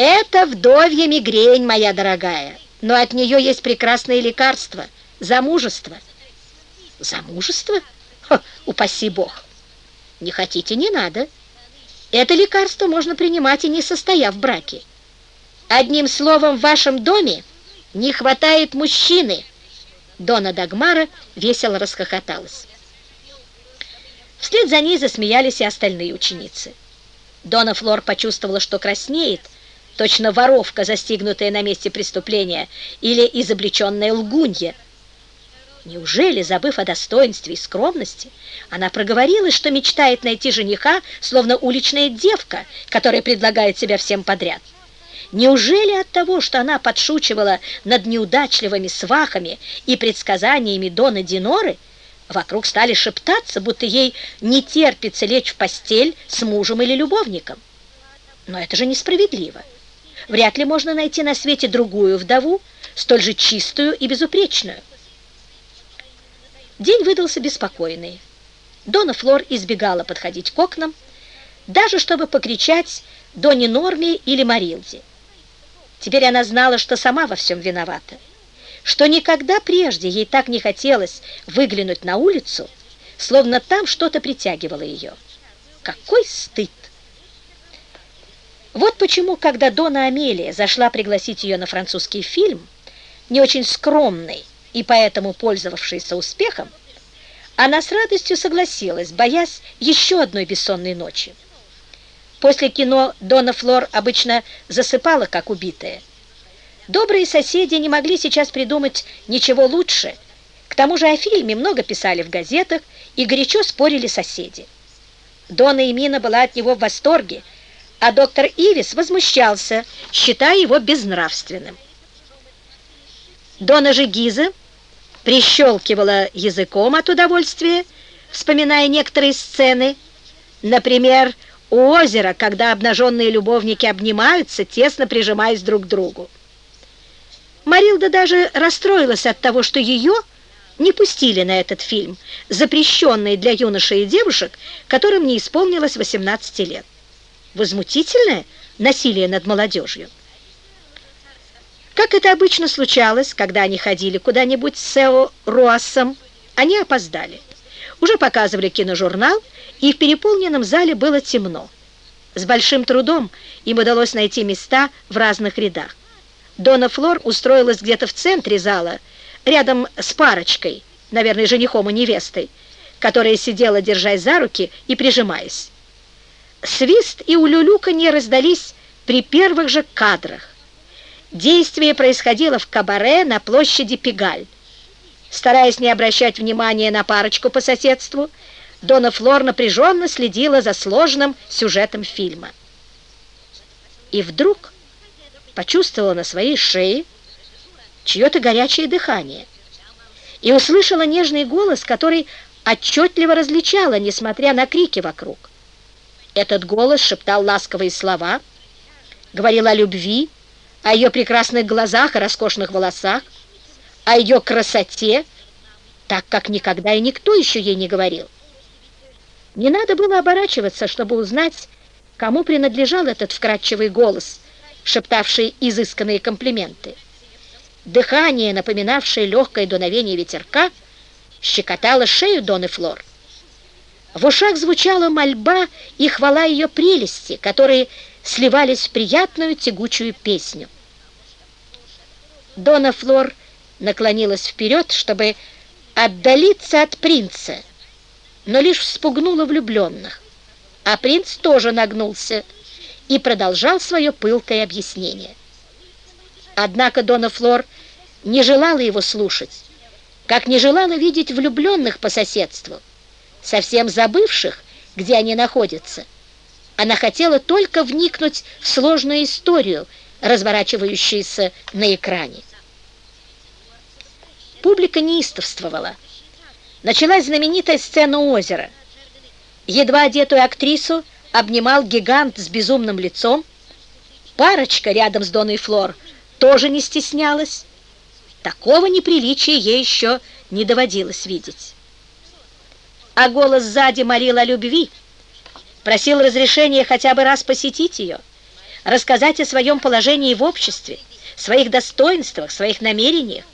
Это вдовья мигрень, моя дорогая, но от нее есть прекрасное лекарство – замужество. Замужество? Ха, упаси бог! Не хотите, не надо. Это лекарство можно принимать и не состояв в браке. Одним словом, в вашем доме не хватает мужчины. Дона Дагмара весело расхохоталась. Вслед за ней засмеялись и остальные ученицы. Дона Флор почувствовала, что краснеет, точно воровка, застигнутая на месте преступления, или изобличенная лгунья. Неужели, забыв о достоинстве и скромности, она проговорилась, что мечтает найти жениха, словно уличная девка, которая предлагает себя всем подряд? Неужели от того, что она подшучивала над неудачливыми свахами и предсказаниями Дона Диноры, вокруг стали шептаться, будто ей не терпится лечь в постель с мужем или любовником? Но это же несправедливо. Вряд ли можно найти на свете другую вдову, столь же чистую и безупречную. День выдался беспокойный. Дона Флор избегала подходить к окнам, даже чтобы покричать Доне Норме или Марилде. Теперь она знала, что сама во всем виновата, что никогда прежде ей так не хотелось выглянуть на улицу, словно там что-то притягивало ее. Какой стыд! Вот почему, когда Дона Амелия зашла пригласить ее на французский фильм, не очень скромный и поэтому пользовавшийся успехом, она с радостью согласилась, боясь еще одной бессонной ночи. После кино Дона Флор обычно засыпала, как убитая. Добрые соседи не могли сейчас придумать ничего лучше. К тому же о фильме много писали в газетах и горячо спорили соседи. Дона Эмина была от него в восторге, а доктор Ивис возмущался, считая его безнравственным. Дона же Гиза прищелкивала языком от удовольствия, вспоминая некоторые сцены, например, у озера, когда обнаженные любовники обнимаются, тесно прижимаясь друг к другу. Марилда даже расстроилась от того, что ее не пустили на этот фильм, запрещенный для юношей и девушек, которым не исполнилось 18 лет. Возмутительное насилие над молодежью. Как это обычно случалось, когда они ходили куда-нибудь с Сео Руассом, они опоздали. Уже показывали киножурнал, и в переполненном зале было темно. С большим трудом им удалось найти места в разных рядах. Дона Флор устроилась где-то в центре зала, рядом с парочкой, наверное, женихом и невестой, которая сидела, держась за руки и прижимаясь. Свист и улюлюканье раздались при первых же кадрах. Действие происходило в кабаре на площади Пегаль. Стараясь не обращать внимания на парочку по соседству, Дона Флор напряженно следила за сложным сюжетом фильма. И вдруг почувствовала на своей шее чье-то горячее дыхание и услышала нежный голос, который отчетливо различала, несмотря на крики вокруг. Этот голос шептал ласковые слова, говорил о любви, о ее прекрасных глазах и роскошных волосах, о ее красоте, так как никогда и никто еще ей не говорил. Не надо было оборачиваться, чтобы узнать, кому принадлежал этот вкрадчивый голос, шептавший изысканные комплименты. Дыхание, напоминавшее легкое дуновение ветерка, щекотало шею Доны Флор. В ушах звучала мольба и хвала ее прелести, которые сливались в приятную тягучую песню. Дона Флор наклонилась вперед, чтобы отдалиться от принца, но лишь вспугнула влюбленных. А принц тоже нагнулся и продолжал свое пылкое объяснение. Однако Дона Флор не желала его слушать, как не желала видеть влюбленных по соседству, совсем забывших, где они находятся. Она хотела только вникнуть в сложную историю, разворачивающуюся на экране. Публика неистовствовала. Началась знаменитая сцена озера. Едва одетую актрису обнимал гигант с безумным лицом. Парочка рядом с Доной Флор тоже не стеснялась. Такого неприличия ей еще не доводилось видеть. А голос сзади молил о любви, просил разрешения хотя бы раз посетить ее, рассказать о своем положении в обществе, своих достоинствах, своих намерениях.